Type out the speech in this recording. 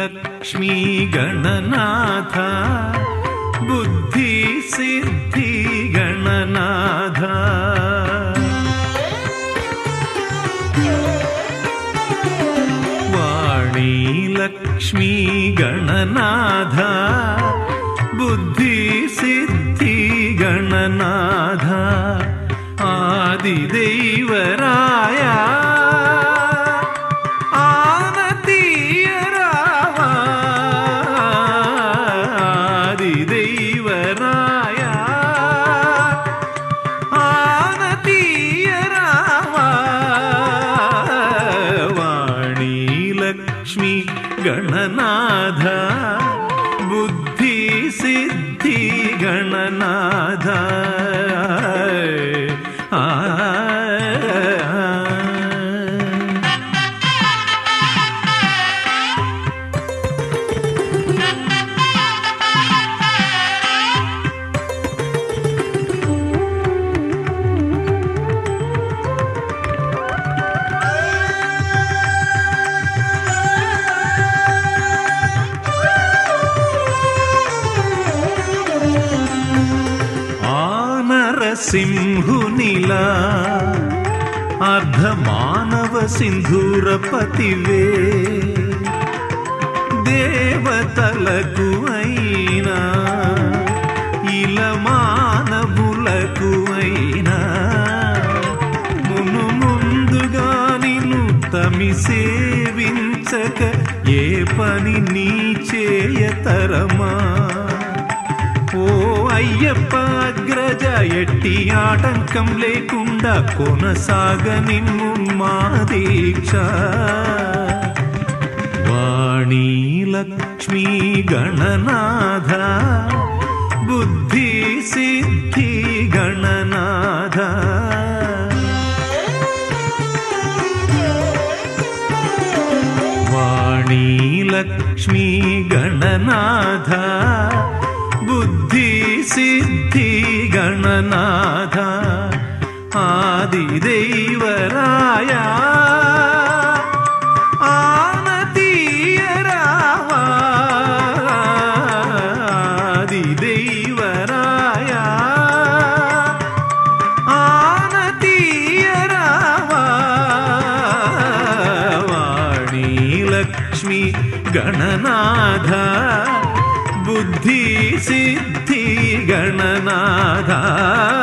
लक्ष्मी गणनाथ बुद्धि सिद्धि वाणी लक्ष्मी गणनाथ बुद्धि सिद्धि गणनाथ आदिदैवराया ജീവനായ ആനതീയരാവാണി ലക്ഷ്മി ഗണനാഥ ബുദ്ധി സിദ്ധി ഗണനാഥ. ఆనరసింహునిలా అర్ధమానవ సింధూరపతివే. దేవతలకు అయినా ఇలమానవులకు అయినా మును ముందుగా నిన్ను తమి సేవించక ఏ పని నీ చేయతరమా అయ్యప్ప అగ్రజ ఎట్టి ఆటంకం లేకుండా కొనసాగనిమ్ము మా దీక్ష వాణీ లక్ష్మీ గణనాథ బుద్ధి సిద్ధి గణనాథ వాణీ లక్ష్మీ గణనాథ ബുദ്ധി സിദ്ധി ഗണനാഥ ആദിദൈവരായ ഗണനാഥ बुद्धि सिद्धि गणनाधा।